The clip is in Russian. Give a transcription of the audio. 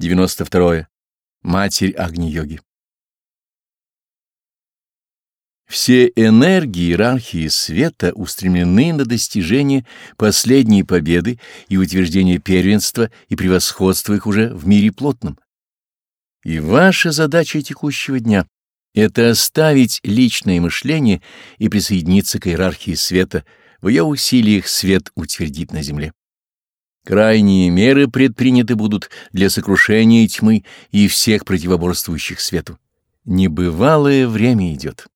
92. Матерь Агни-йоги. Все энергии иерархии света устремлены на достижение последней победы и утверждение первенства и превосходства их уже в мире плотном. И ваша задача текущего дня — это оставить личное мышление и присоединиться к иерархии света, в ее усилиях свет утвердить на земле. Крайние меры предприняты будут для сокрушения тьмы и всех противоборствующих свету. Небывалое время идет.